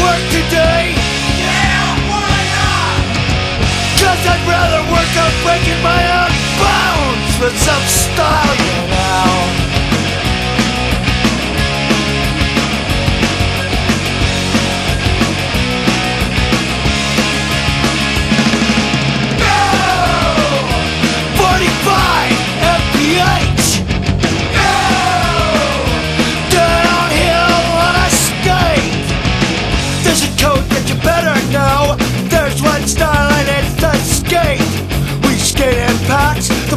work today. Yeah, why not? Cause I'd rather work on breaking my own bones with some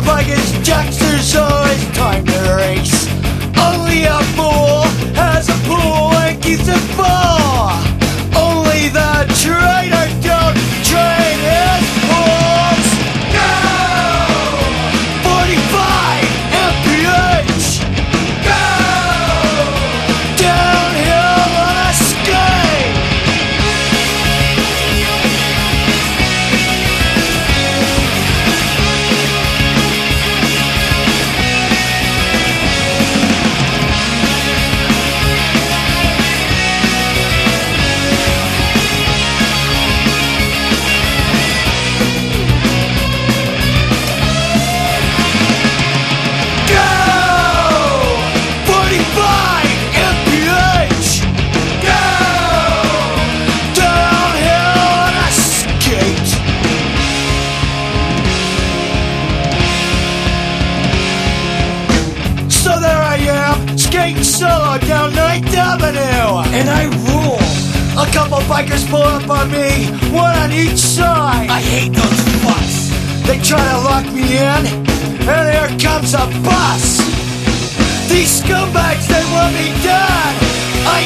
bike jacks. Skating solo down 9th Avenue, and I rule. A couple bikers pull up on me, one on each side. I hate those fucks. They try to lock me in, and here comes a bus. These scumbags, they want me dead. I